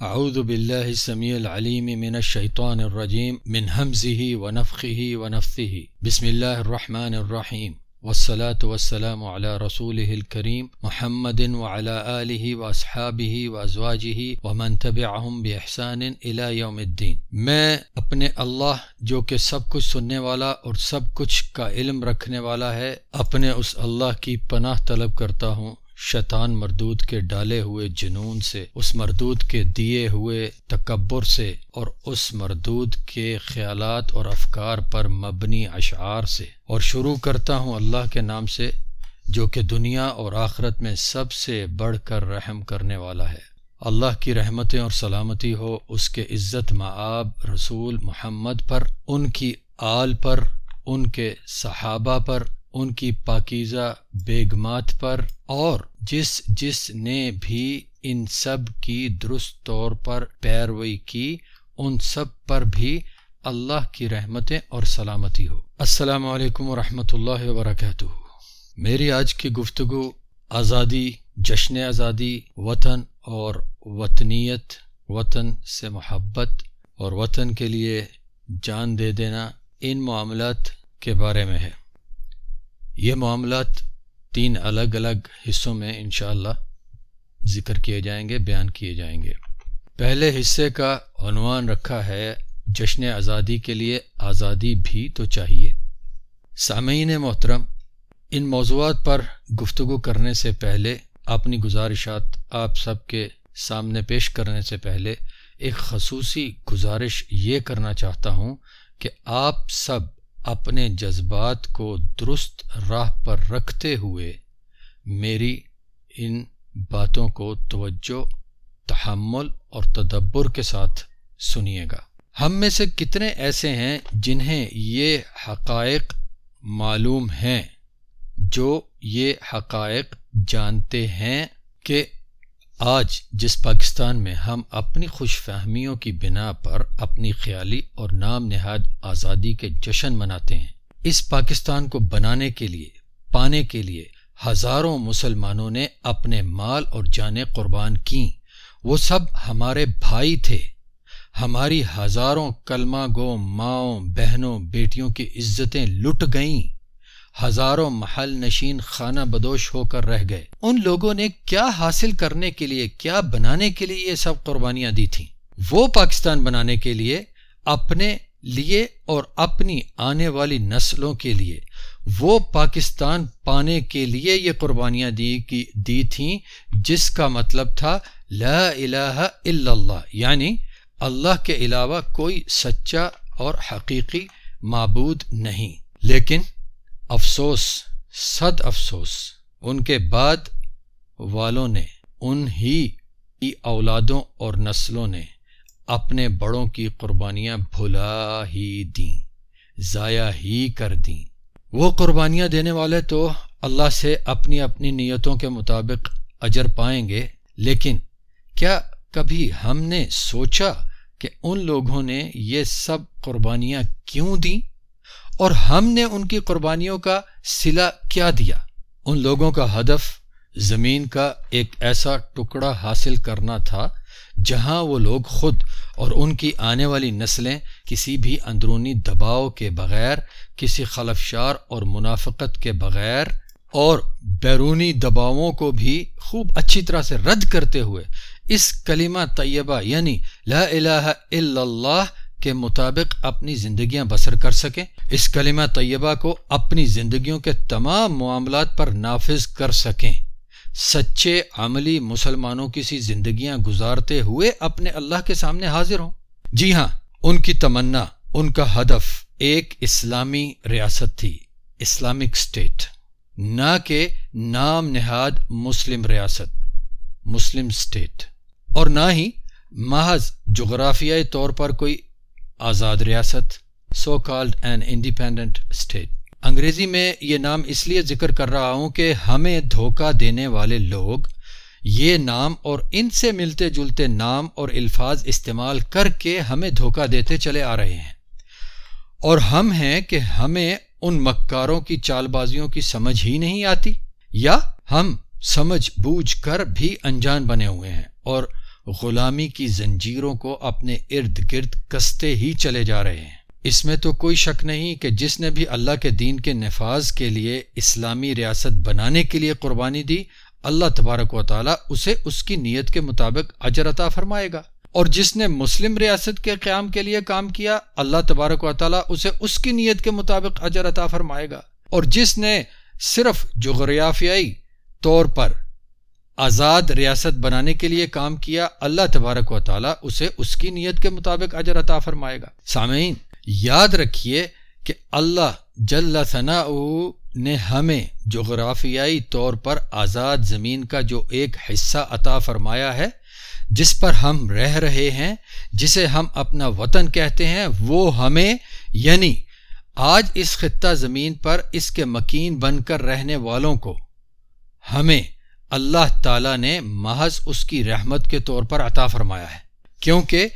اعوذ باللہ السمیع العلیم من الشیطان الرجیم من حمزه ونفخه ونفثه بسم اللہ الرحمن الرحیم والصلاة والسلام على رسوله الكریم محمد وعلى آلہ واصحابہ وازواجہ ومن تبعهم بإحسان الى یوم الدین میں اپنے اللہ جو کہ سب کچھ سننے والا اور سب کچھ کا علم رکھنے والا ہے اپنے اس اللہ کی پناہ طلب کرتا ہوں شیطان مردود کے ڈالے ہوئے جنون سے، اس مردود کے دیے ہوئے تکبر سے، اور اس مردود کے خیالات اور افکار پر مبنی اشعار سے۔ اور شروع کرتا ہوں اللہ کے نام سے، جو کہ دنیا اور آخرت میں سب سے بڑھ کر رحم کرنے والا ہے۔ اللہ کی رحمتیں اور سلامتی ہو، اس کے عزت معاب رسول محمد پر، ان کی آل پر، ان کے صحابہ پر ان کی پاکیزہ بیگمات پر اور جس جس نے بھی ان سب کی درست طور پر پیروئی کی، ان سب پر بھی اللہ کی رحمتیں اور سلامتی ہو۔ السلام علیکم ورحمۃ اللہ وبرکاتہ۔ میری آج کی گفتگو آزادی، جشن آزادی، وطن اور وطنیت، وطن سے محبت اور وطن کے لیے جان دے دینا ان معاملات کے بارے میں ہے۔ یہ معاملات تین الگ الگ حصوں میں انشاءاللہ ذکر کیے جائیں گے، بیان کیے جائیں گے۔ پہلے حصے کا عنوان رکھا ہے، جشن آزادی کے لیے آزادی بھی تو چاہیے۔ سامعین محترم، ان موضوعات پر گفتگو کرنے سے پہلے، اپنی گزارشات آپ سب کے سامنے پیش کرنے سے پہلے ایک خصوصی گزارش یہ کرنا چاہتا ہوں کہ آپ سب اپنے جذبات کو درست راہ پر رکھتے ہوئے میری ان باتوں کو توجہ، تحمل اور تدبر کے ساتھ سنیے گا۔ ہم میں سے کتنے ایسے ہیں جنہیں یہ حقائق معلوم ہیں جو یہ حقائق جانتے ہیں کہ آج جس پاکستان میں ہم اپنی خوش فہمیوں کی بنا پر اپنی خیالی اور نام نہاد آزادی کے جشن مناتے ہیں، اس پاکستان کو بنانے کے لیے، پانے کے لیے ہزاروں مسلمانوں نے اپنے مال اور جانیں قربان کیں۔ وہ سب ہمارے بھائی تھے۔ ہماری ہزاروں کلمہ گو ماؤں بہنوں بیٹیوں کی عزتیں لٹ گئیں۔ ہزاروں محل نشین خانہ بدوش ہو کر رہ گئے۔ ان لوگوں نے کیا حاصل کرنے کے لیے، کیا بنانے کے لیے یہ سب قربانیاں دی تھیں؟ وہ پاکستان بنانے کے لیے، اپنے لیے اور اپنی آنے والی نسلوں کے لیے۔ وہ پاکستان پانے کے لیے یہ قربانیاں دی کی، دی تھیں، جس کا مطلب تھا لا الہ الا اللہ۔ یعنی اللہ کے علاوہ کوئی سچا اور حقیقی معبود نہیں۔ لیکن افسوس صد افسوس، ان کے بعد والوں نے ان ہی کی اولادوں اور نسلوں نے اپنے بڑوں کی قربانیاں بھلا ہی دیں، ضائع ہی کر دیں۔ وہ قربانیاں دینے والے تو اللہ سے اپنی اپنی نیتوں کے مطابق اجر پائیں گے، لیکن کیا کبھی ہم نے سوچا کہ ان لوگوں نے یہ سب قربانیاں کیوں دیں؟ اور ہم نے ان کی قربانیوں کا سلا کیا دیا۔ ان لوگوں کا ہدف زمین کا ایک ایسا ٹکڑا حاصل کرنا تھا جہاں وہ لوگ خود اور ان کی آنے والی نسلیں کسی بھی اندرونی دباؤ کے بغیر، کسی خلفشار اور منافقت کے بغیر اور بیرونی دباؤں کو بھی خوب اچھی طرح سے رد کرتے ہوئے اس کلمہ طیبہ یعنی لا الہ الا اللہ کے مطابق اپنی زندگیاں بسر کر سکیں۔ اس کلمہ طیبہ کو اپنی زندگیوں کے تمام معاملات پر نافذ کر سکیں۔ سچے عملی مسلمانوں کی سی زندگیاں گزارتے ہوئے اپنے اللہ کے سامنے حاضر ہوں۔ جی ہاں ان کی تمنا، ان کا ہدف ایک اسلامی ریاست تھی، اسلامک اسٹیٹ نہ کہ نام نہاد مسلم ریاست، مسلم اسٹیٹ اور نہ ہی محض جغرافیائی طور پر کوئی آزاد ریاست so called an independent state انگریزی میں یہ نام اس لیے ذکر کر رہا ہوں کہ ہمیں دھوکہ دینے والے لوگ یہ نام اور ان سے ملتے جلتے نام اور الفاظ استعمال کر کے ہمیں دھوکہ دیتے چلے آ رہے ہیں۔ اور ہم ہیں کہ ہمیں ان مکاروں کی چال بازیوں کی سمجھ ہی نہیں آتی، یا ہم سمجھ بوجھ کر بھی انجان بنے ہوئے ہیں۔ اور غلامی کی زنجیروں کو اپنے ارد گرد کستے ہی چلے جا رہے ہیں۔ اس میں تو کوئی شک نہیں کہ جس نے بھی اللہ کے دین کے نفاذ کے لیے اسلامی ریاست بنانے کے لیے قربانی دی، اللہ تبارک و تعالیٰ اسے اس کی نیت کے مطابق اجر عطا فرمائے گا۔ اور جس نے مسلم ریاست کے قیام کے لیے کام کیا، اللہ تبارک و تعالیٰ اسے اس کی نیت کے مطابق اجر عطا فرمائے گا۔ اور جس نے صرف جغرافیائی طور پر آزاد ریاست بنانے کے لیے کام کیا، اللہ تبارک و تعالیٰ اسے اس کی نیت کے مطابق اجر عطا فرمائے گا۔ سامعین، یاد رکھیے کہ اللہ جل ثنا نے ہمیں جغرافیائی طور پر آزاد زمین کا جو ایک حصہ عطا فرمایا ہے، جس پر ہم رہ رہے ہیں، جسے ہم اپنا وطن کہتے ہیں، وہ ہمیں یعنی آج اس خطہ زمین پر اس کے مکین بن کر رہنے والوں کو ہمیں اللہ تعالی نے محض اس کی رحمت کے طور پر عطا فرمایا ہے۔ کیونکہ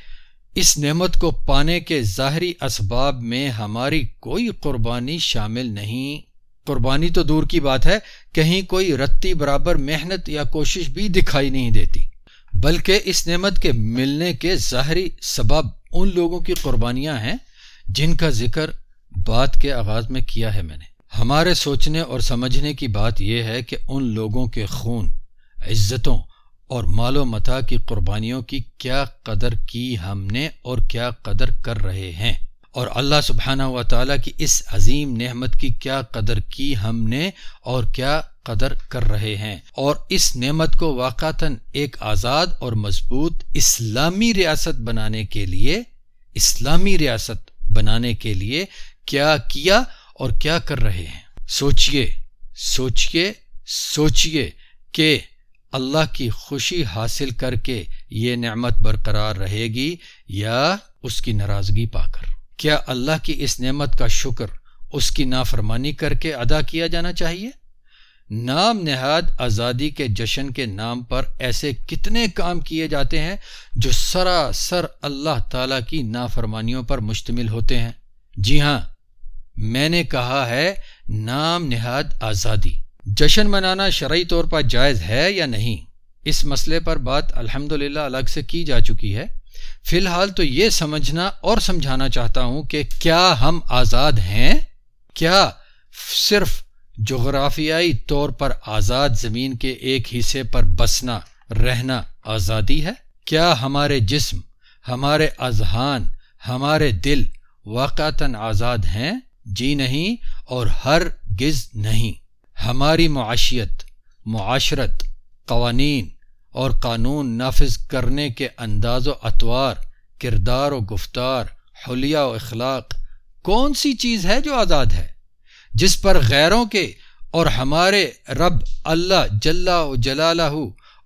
اس نعمت کو پانے کے ظاہری اسباب میں ہماری کوئی قربانی شامل نہیں۔ قربانی تو دور کی بات ہے، کہیں کوئی رتی برابر محنت یا کوشش بھی دکھائی نہیں دیتی۔ بلکہ اس نعمت کے ملنے کے ظاہری سبب ان لوگوں کی قربانیاں ہیں جن کا ذکر بات کے آغاز میں کیا ہے میں نے۔ ہمارے سوچنے اور سمجھنے کی بات یہ ہے کہ ان لوگوں کے خون، عزتوں اور مال و متا کی قربانیوں کی کیا قدر کی ہم نے اور کیا قدر کر رہے ہیں۔ اور اللہ سبحانہ و تعالیٰ کی اس عظیم نعمت کی کیا قدر کی ہم نے اور کیا قدر کر رہے ہیں۔ اور اس نعمت کو واقعتاً ایک آزاد اور مضبوط اسلامی ریاست بنانے کے لیے، اسلامی ریاست بنانے کے لیے کیا کیا اور کیا کر رہے ہیں؟ سوچئے سوچئے سوچئے کہ اللہ کی خوشی حاصل کر کے یہ نعمت برقرار رہے گی یا اس کی ناراضگی پا کر؟ کیا اللہ کی اس نعمت کا شکر، اس کی نافرمانی کر کے ادا کیا جانا چاہیے؟ نام نہاد آزادی کے جشن کے نام پر ایسے کتنے کام کیے جاتے ہیں جو سراسر اللہ تعالی کی نافرمانیوں پر مشتمل ہوتے ہیں؟ جی ہاں میں نے کہا ہے نام نہاد آزادی۔ جشن منانا شرعی طور پر جائز ہے یا نہیں؟ اس مسئلے پر بات الحمد الگ سے کی جا چکی ہے۔ فی الحال تو یہ سمجھنا اور سمجھانا چاہتا ہوں کہ کیا ہم آزاد ہیں؟ کیا صرف جغرافیائی طور پر آزاد زمین کے ایک حصے پر بسنا، رہنا آزادی ہے؟ کیا ہمارے جسم، ہمارے اذہان، ہمارے دل واقعتاً آزاد ہیں؟ جی نہیں اور ہر گز نہیں۔ ہماری معاشیت، معاشرت، قوانین اور قانون نافذ کرنے کے انداز و اطوار کردار و گفتار، حلیہ و اخلاق کون سی چیز ہے جو آزاد ہے؟ جس پر غیروں کے اور ہمارے رب اللہ جل و جلالہ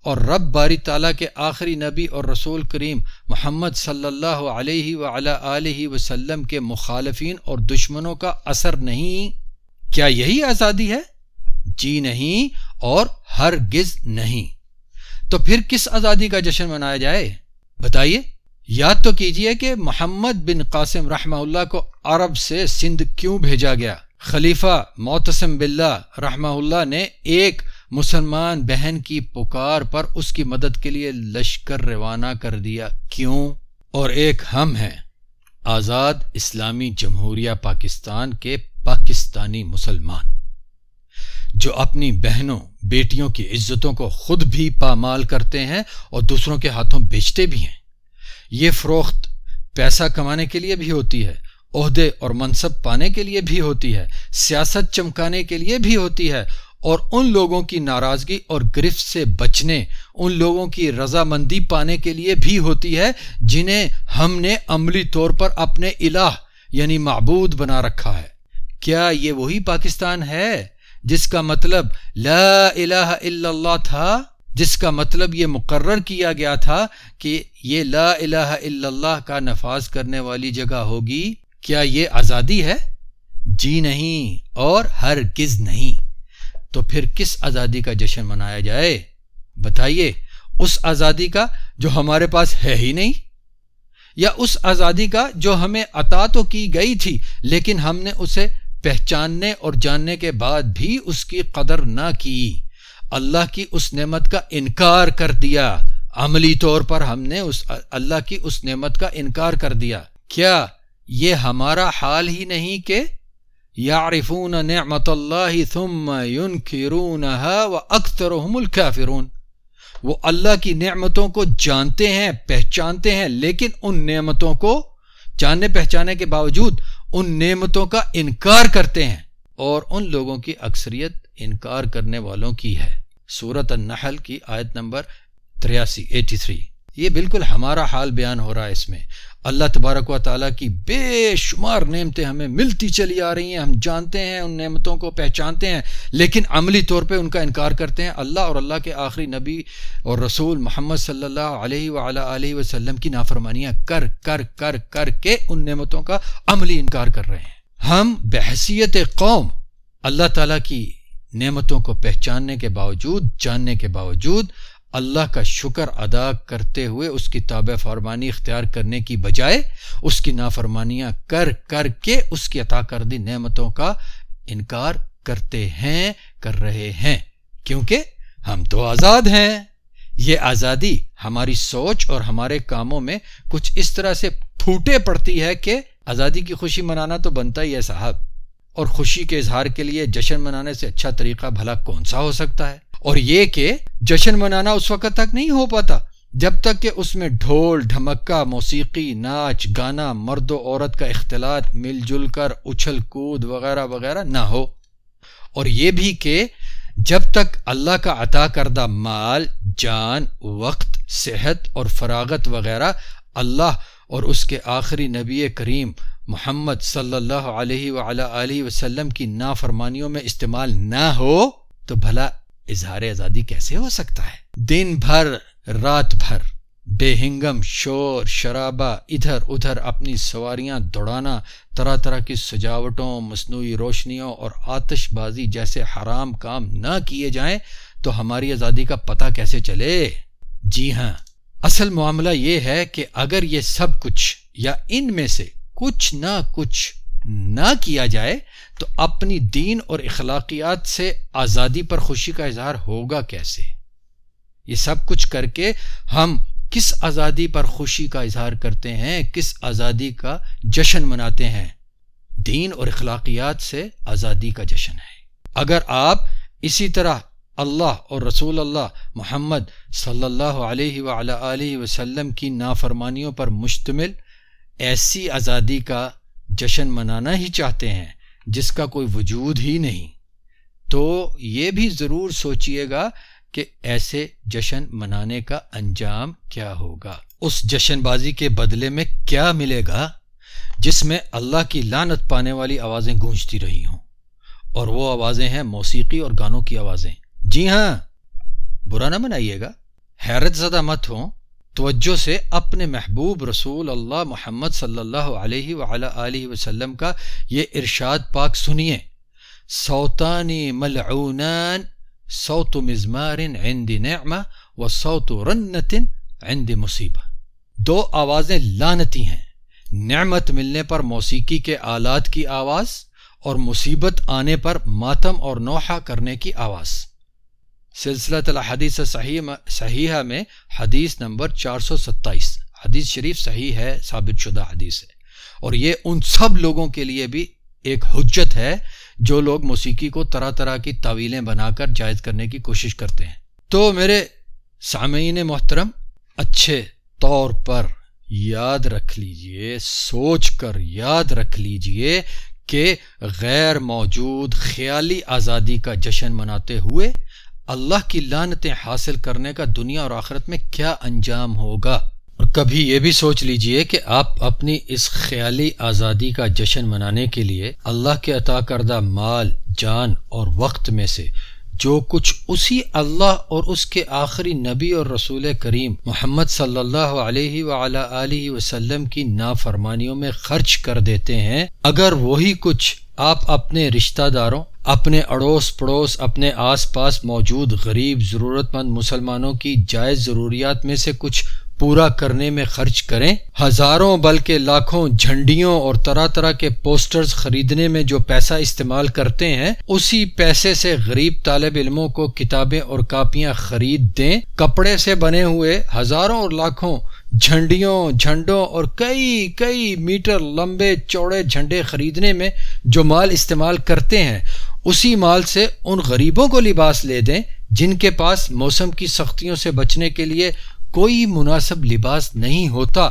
اور رب باری تعالیٰ کے آخری نبی اور رسول کریم محمد صلی اللہ علیہ و علیہ وسلم کے مخالفین اور دشمنوں کا اثر نہیں، کیا یہی آزادی ہے؟ جی نہیں، اور ہر گز نہیں۔ تو پھر کس آزادی کا جشن منایا جائے؟ بتائیے، یاد تو کیجیے کہ محمد بن قاسم رحمہ اللہ کو عرب سے سندھ کیوں بھیجا گیا؟ خلیفہ معتصم باللہ رحمہ اللہ نے ایک مسلمان بہن کی پکار پر اس کی مدد کے لیے لشکر روانہ کر دیا۔ کیوں؟ اور ایک ہم ہیں۔ آزاد اسلامی جمہوریہ پاکستان کے پاکستانی مسلمان۔ جو اپنی بہنوں، بیٹیوں کی عزتوں کو خود بھی پامال کرتے ہیں اور دوسروں کے ہاتھوں بیچتے بھی ہیں۔ یہ فروخت پیسہ کمانے کے لیے بھی ہوتی ہے، عہدے اور منصب پانے کے لیے بھی ہوتی ہے، سیاست چمکانے کے لیے بھی ہوتی ہے اور ان لوگوں کی ناراضگی اور گرفت سے بچنے، ان لوگوں کی رضامندی پانے کے لیے بھی ہوتی ہے، جنہیں ہم نے عملی طور پر اپنے الہ یعنی معبود بنا رکھا ہے۔ کیا یہ وہی پاکستان ہے جس کا مطلب لا الہ الا اللہ تھا، جس کا مطلب یہ مقرر کیا گیا تھا کہ یہ لا الہ الا اللہ کا نفاذ کرنے والی جگہ ہوگی؟ کیا یہ آزادی ہے؟ جی نہیں، اور ہر کز نہیں۔ تو پھر کس آزادی کا جشن منایا جائے؟ بتائیے، اس آزادی کا جو ہمارے پاس ہے ہی نہیں؟ یا اس آزادی کا جو ہمیں عطا تو کی گئی تھی، لیکن ہم نے اسے پہچاننے اور جاننے کے بعد بھی اس کی قدر نہ کی۔ اللہ کی اس نعمت کا انکار کر دیا۔ عملی طور پر ہم نے اس، اللہ کی اس نعمت کا انکار کر دیا۔ کیا یہ ہمارا حال ہی نہیں کہ یعرفون نعمت اللہ ثم ينکرونها واکثرهم الكافرون. وہ اللہ کی نعمتوں کو جانتے ہیں، پہچانتے ہیں، لیکن ان نعمتوں کو جاننے، پہچانے کے باوجود ان نعمتوں کا انکار کرتے ہیں۔ اور ان لوگوں کی اکثریت انکار کرنے والوں کی ہے۔ سورت النحل کی آیت نمبر تریاسی، ایٹی تھری۔ یہ بالکل ہمارا حال بیان ہو رہا ہے اس میں۔ اللہ تبارک و تعالیٰ کی بے شمار نعمتیں ہمیں ملتی چلی آ رہی ہیں، ہم جانتے ہیں ان نعمتوں کو، پہچانتے ہیں، لیکن عملی طور پہ ان کا انکار کرتے ہیں۔ اللہ اور اللہ کے آخری نبی اور رسول محمد صلی اللہ علیہ و علیہ وسلم کی نافرمانیاں کر کر کر کر کے ان نعمتوں کا عملی انکار کر رہے ہیں۔ ہم بحثیت قوم، اللہ تعالیٰ کی نعمتوں کو پہچاننے کے باوجود، جاننے کے باوجود اللہ کا شکر ادا کرتے ہوئے اس کی تابع فرمانی اختیار کرنے کی بجائے اس کی نافرمانیاں کر کر کے اس کی عطا کردی نعمتوں کا انکار کرتے ہیں، کر رہے ہیں۔ کیونکہ ہم تو آزاد ہیں۔ یہ آزادی ہماری سوچ اور ہمارے کاموں میں کچھ اس طرح سے پھوٹے پڑتی ہے کہ آزادی کی خوشی منانا تو بنتا ہی ہے، صاحب۔ اور خوشی کے اظہار کے لیے جشن منانے سے اچھا طریقہ بھلا کون سا ہو سکتا ہے؟ اور یہ کہ جشن منانا اس وقت تک نہیں ہو پاتا، جب تک کہ اس میں ڈھول، ڈھمکا، موسیقی، ناچ، گانا، مرد و عورت کا اختلاط، مل جل کر اچھل کود وغیرہ وغیرہ نہ ہو۔ اور یہ بھی کہ جب تک اللہ کا عطا کردہ مال، جان، وقت، صحت اور فراغت وغیرہ اللہ اور اس کے آخری نبی کریم محمد صلی اللہ علیہ وآلہ وسلم کی نافرمانیوں میں استعمال نہ ہو، تو بھلا اظہار آزادی کیسے ہو سکتا ہے؟ دن بھر، رات بھر، بے ہنگم، شور، شرابہ، ادھر ادھر اپنی سواریاں دوڑانا، طرح طرح کی سجاوٹوں، مصنوعی روشنیوں اور آتش بازی جیسے حرام کام نہ کیے جائیں تو ہماری آزادی کا پتہ کیسے چلے؟ جی ہاں اصل معاملہ یہ ہے کہ اگر یہ سب کچھ یا ان میں سے کچھ نہ کچھ نہ کیا جائے تو اپنی دین اور اخلاقیات سے آزادی پر خوشی کا اظہار ہوگا کیسے؟ یہ سب کچھ کر کے ہم کس آزادی پر خوشی کا اظہار کرتے ہیں، کس آزادی کا جشن مناتے ہیں؟ دین اور اخلاقیات سے آزادی کا جشن ہے۔ اگر آپ اسی طرح اللہ اور رسول اللہ محمد صلی اللہ علیہ وآلہ وسلم کی نافرمانیوں پر مشتمل، ایسی آزادی کا جشن منانا ہی چاہتے ہیں، جس کا کوئی وجود ہی نہیں۔ تو یہ بھی ضرور سوچئے گا کہ ایسے جشن منانے کا انجام کیا ہوگا۔ اس جشن بازی کے بدلے میں کیا ملے گا؟ جس میں اللہ کی لانت پانے والی آوازیں گونجتی رہی ہوں۔ اور وہ آوازیں ہیں موسیقی اور گانوں کی آوازیں۔ جی ہاں برا نہ منائیے گا۔ حیرت زدہ مت ہوں۔ توجہ سے اپنے محبوب رسول اللہ محمد صلی اللہ علیہ وآلہ وسلم کا یہ ارشاد پاک سنیے۔ سوتانی ملعونان، صوت مزمار عند نعمہ و صوت رنت عند مصیبہ دو آوازیں لانتی ہیں۔ نعمت ملنے پر موسیقی کے آلات کی آواز اور مصیبت آنے پر ماتم اور نوحہ کرنے کی آواز۔ سلسلہ الحدیث صحیح صحیحہ میں حدیث نمبر چار سو ستائیس. حدیث شریف صحیح ہے، ثابت شدہ حدیث ہے۔ اور یہ ان سب لوگوں کے لیے بھی ایک حجت ہے جو لوگ موسیقی کو طرح طرح کی تعویلیں بنا کر جائز کرنے کی کوشش کرتے ہیں۔ تو میرے سامعین محترم، اچھے طور پر یاد رکھ لیجیے، سوچ کر یاد رکھ لیجیے کہ غیر موجود خیالی آزادی کا جشن مناتے ہوئے اللہ کی لانتیں حاصل کرنے کا دنیا اور آخرت میں کیا انجام ہوگا؟ اور کبھی یہ بھی سوچ لیجیے کہ آپ اپنی اس خیالی آزادی کا جشن منانے کے لیے اللہ کے عطا کردہ مال، جان اور وقت میں سے جو کچھ اسی اللہ اور اس کے آخری نبی اور رسول کریم محمد صلی اللہ علیہ وآلہ وسلم کی نافرمانیوں میں خرچ کر دیتے ہیں، اگر وہی کچھ آپ اپنے رشتہ داروں اپنے اڑوس پڑوس، اپنے آس پاس موجود غریب ضرورت مند مسلمانوں کی جائز ضروریات میں سے کچھ پورا کرنے میں خرچ کریں۔ ہزاروں بلکہ لاکھوں جھنڈیوں اور طرح طرح کے پوسٹرز خریدنے میں جو پیسہ استعمال کرتے ہیں، اسی پیسے سے غریب طالب علموں کو کتابیں اور کاپیاں خرید دیں۔ کپڑے سے بنے ہوئے ہزاروں اور لاکھوں جھنڈیوں، جھنڈوں اور کئی کئی میٹر لمبے چوڑے جھنڈے خریدنے میں جو مال استعمال کرتے ہیں۔ اسی مال سے ان غریبوں کو لباس لے دیں جن کے پاس موسم کی سختیوں سے بچنے کے لیے کوئی مناسب لباس نہیں ہوتا۔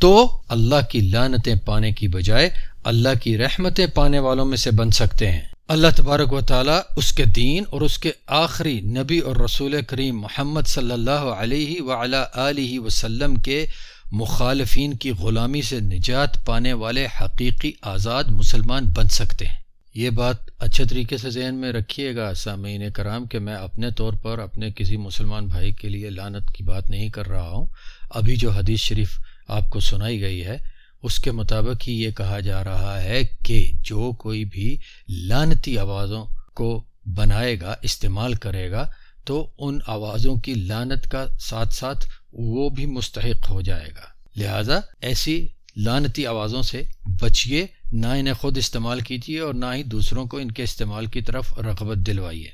تو اللہ کی لانتیں پانے کی بجائے اللہ کی رحمتیں پانے والوں میں سے بن سکتے ہیں۔ اللہ تبارک و تعالیٰ اس کے دین اور اس کے آخری نبی اور رسول کریم محمد صلی اللہ علیہ علیہ وسلم کے مخالفین کی غلامی سے نجات پانے والے حقیقی آزاد مسلمان بن سکتے ہیں۔ یہ بات اچھے طریقے سے ذہن میں رکھیے گا سامعین کرام کہ میں اپنے طور پر اپنے کسی مسلمان بھائی کے لیے لانت کی بات نہیں کر رہا ہوں۔ ابھی جو حدیث شریف آپ کو سنائی گئی ہے، اس کے مطابق ہی یہ کہا جا رہا ہے کہ جو کوئی بھی لانتی آوازوں کو بنائے گا، استعمال کرے گا، تو ان آوازوں کی لانت کا ساتھ ساتھ وہ بھی مستحق ہو جائے گا۔ لہذا ایسی لانتی آوازوں سے بچیے۔ نہ انہیں خود استعمال کیجیے اور نہ ہی دوسروں کو ان کے استعمال کی طرف رغبت دلوائیے۔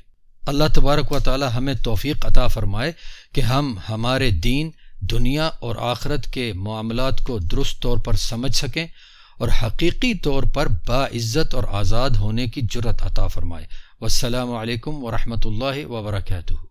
اللہ تبارک و تعالی ہمیں توفیق عطا فرمائے کہ ہم ہمارے دین، دنیا اور آخرت کے معاملات کو درست طور پر سمجھ سکیں اور حقیقی طور پر باعزت اور آزاد ہونے کی جرت عطا فرمائے۔ والسلام علیکم ورحمۃ اللہ وبرکاتہ۔